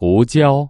胡椒。